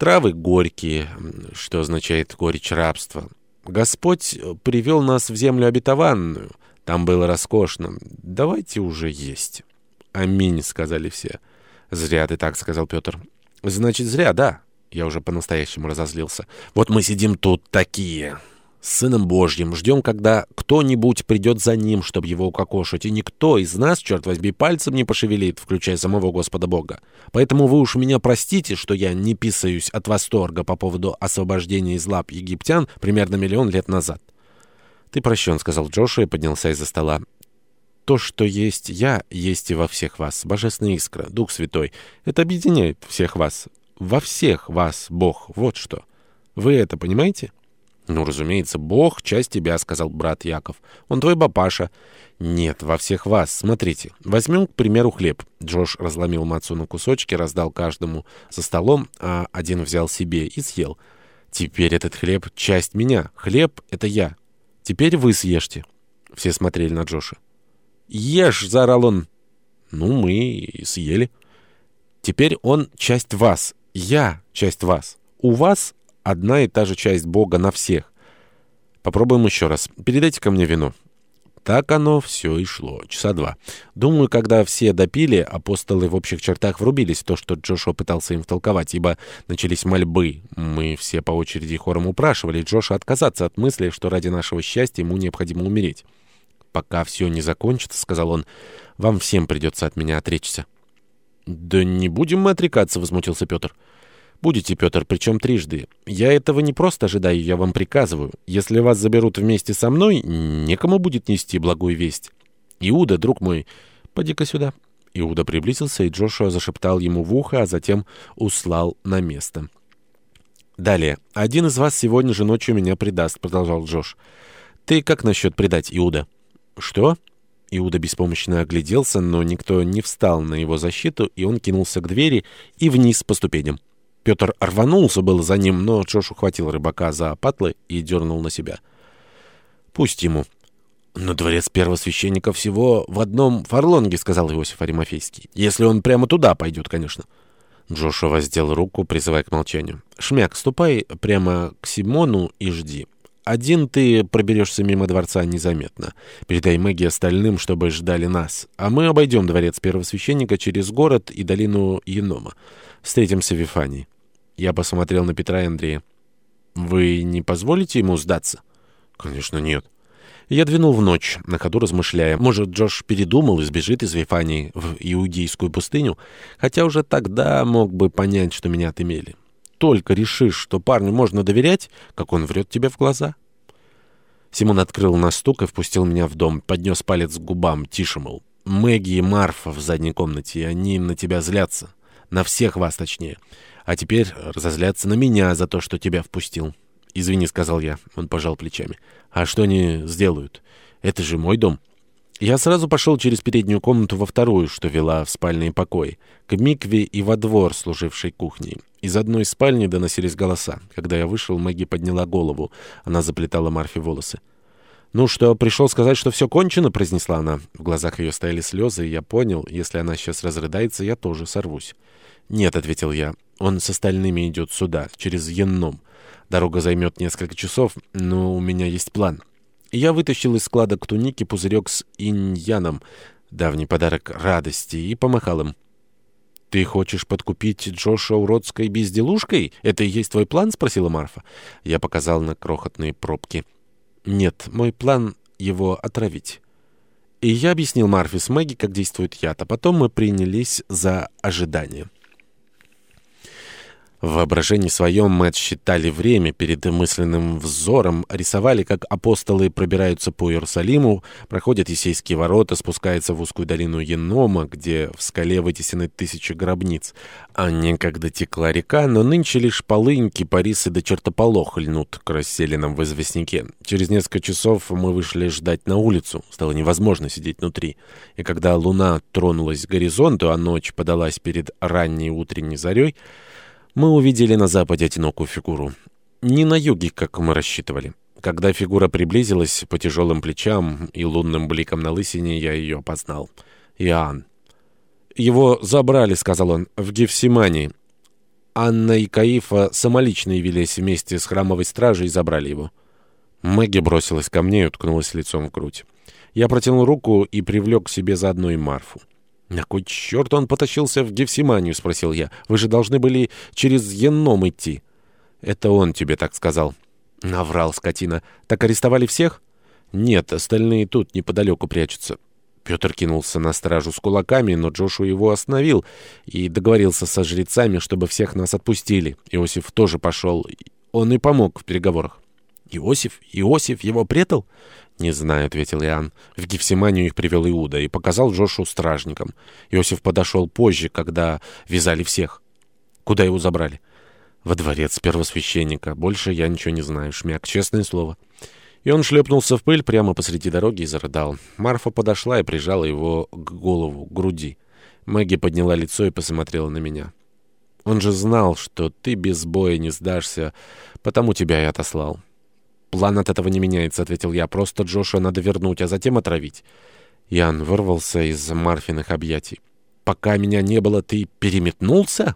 Травы горькие, что означает горечь рабства. Господь привел нас в землю обетованную. Там было роскошно. Давайте уже есть. «Аминь», — сказали все. «Зря ты так», — сказал Петр. «Значит, зря, да». Я уже по-настоящему разозлился. «Вот мы сидим тут такие, с Сыном Божьим, ждем, когда кто-нибудь придет за Ним, чтобы Его укокошить, и никто из нас, черт возьми, пальцем не пошевелит, включая самого Господа Бога. Поэтому вы уж меня простите, что я не писаюсь от восторга по поводу освобождения из лап египтян примерно миллион лет назад». «Ты прощен», — сказал Джошуа и поднялся из-за стола. То, что есть я, есть и во всех вас. Божественная искра, Дух Святой. Это объединяет всех вас. Во всех вас Бог. Вот что. Вы это понимаете? Ну, разумеется, Бог — часть тебя, — сказал брат Яков. Он твой папаша. Нет, во всех вас. Смотрите. Возьмем, к примеру, хлеб. Джош разломил мацу на кусочки, раздал каждому за столом, а один взял себе и съел. Теперь этот хлеб — часть меня. Хлеб — это я. Теперь вы съешьте. Все смотрели на Джоша. «Ешь!» — заорал он. «Ну, мы и съели». «Теперь он часть вас. Я часть вас. У вас одна и та же часть Бога на всех. Попробуем еще раз. Передайте ко мне вино». Так оно все и шло. Часа два. Думаю, когда все допили, апостолы в общих чертах врубились в то, что Джошуа пытался им втолковать, ибо начались мольбы. Мы все по очереди хором упрашивали Джоша отказаться от мысли, что ради нашего счастья ему необходимо умереть пока все не закончится, — сказал он, — вам всем придется от меня отречься. — Да не будем мы отрекаться, — возмутился Петр. — Будете, Петр, причем трижды. Я этого не просто ожидаю, я вам приказываю. Если вас заберут вместе со мной, некому будет нести благую весть. Иуда, друг мой, поди-ка сюда. Иуда приблизился, и Джошуа зашептал ему в ухо, а затем услал на место. «Далее. Один из вас сегодня же ночью меня предаст», — продолжал Джош. «Ты как насчет предать Иуда?» «Что?» Иуда беспомощно огляделся, но никто не встал на его защиту, и он кинулся к двери и вниз по ступеням. Петр рванулся было за ним, но Джош ухватил рыбака за патлы и дернул на себя. «Пусть ему». «Но дворец первосвященника всего в одном фарлонге», — сказал Иосиф Аримофейский. «Если он прямо туда пойдет, конечно». Джошуа воздел руку, призывая к молчанию. «Шмяк, ступай прямо к Симону и жди. Один ты проберешься мимо дворца незаметно. Передай Мэгги остальным, чтобы ждали нас. А мы обойдем дворец первосвященника через город и долину Енома. Встретимся в Вифании. Я посмотрел на Петра и Андрея. Вы не позволите ему сдаться? Конечно, нет. Я двинул в ночь, на ходу размышляя. Может, Джош передумал и сбежит из Вифании в Иудейскую пустыню? Хотя уже тогда мог бы понять, что меня отымели только решишь, что парню можно доверять, как он врет тебе в глаза. Симон открыл на стук и впустил меня в дом, поднес палец к губам, тише, мол. Мэгги и Марфа в задней комнате, они на тебя злятся. На всех вас, точнее. А теперь разозлятся на меня за то, что тебя впустил. «Извини», — сказал я. Он пожал плечами. «А что они сделают? Это же мой дом». Я сразу пошел через переднюю комнату во вторую, что вела в спальные покои, к Микве и во двор, служившей кухней. Из одной спальни доносились голоса. Когда я вышел, Мэгги подняла голову. Она заплетала Марфе волосы. «Ну что, пришел сказать, что все кончено?» — произнесла она. В глазах ее стояли слезы, и я понял, если она сейчас разрыдается, я тоже сорвусь. «Нет», — ответил я, — «он с остальными идет сюда, через Енном. Дорога займет несколько часов, но у меня есть план». Я вытащил из складок туники пузырек с иньяном, давний подарок радости, и помахал им. «Ты хочешь подкупить Джоша уродской безделушкой? Это и есть твой план?» — спросила Марфа. Я показал на крохотные пробки. «Нет, мой план — его отравить». И я объяснил Марфе с Мэгги, как действует яд, а потом мы принялись за ожидание. В воображении своем мы отсчитали время перед мысленным взором, рисовали, как апостолы пробираются по Иерусалиму, проходят Есейские ворота, спускаются в узкую долину Енома, где в скале вытесены тысячи гробниц. А некогда текла река, но нынче лишь полынь, кипарисы до чертополох льнут к расселенным в известняке. Через несколько часов мы вышли ждать на улицу. Стало невозможно сидеть внутри. И когда луна тронулась к горизонту, а ночь подалась перед ранней утренней зарей, мы увидели на западе одинокую фигуру. Не на юге, как мы рассчитывали. Когда фигура приблизилась по тяжелым плечам и лунным бликом на лысине, я ее опознал. Иоанн. «Его забрали», — сказал он, — «в Гефсимании». Анна и Каифа самолично явились вместе с храмовой стражей и забрали его. Мэгги бросилась ко мне и уткнулась лицом в грудь. Я протянул руку и привлек к себе заодно и Марфу. «На кой черт он потащился в Гефсиманию?» — спросил я. «Вы же должны были через Енном идти». «Это он тебе так сказал». Наврал скотина. «Так арестовали всех?» «Нет, остальные тут неподалеку прячутся». Петр кинулся на стражу с кулаками, но Джошу его остановил и договорился со жрецами, чтобы всех нас отпустили. Иосиф тоже пошел. Он и помог в переговорах. «Иосиф? Иосиф его предал?» «Не знаю», — ответил Иоанн. В Гефсиманию их привел Иуда и показал Джошу стражникам. Иосиф подошел позже, когда вязали всех. «Куда его забрали?» «Во дворец первосвященника. Больше я ничего не знаю, шмяк, честное слово». И он шлепнулся в пыль прямо посреди дороги и зарыдал. Марфа подошла и прижала его к голову, к груди. Мэгги подняла лицо и посмотрела на меня. «Он же знал, что ты без боя не сдашься, потому тебя и отослал». «План от этого не меняется», — ответил я. «Просто Джоша надо вернуть, а затем отравить». Ян вырвался из Марфиных объятий. «Пока меня не было, ты переметнулся?»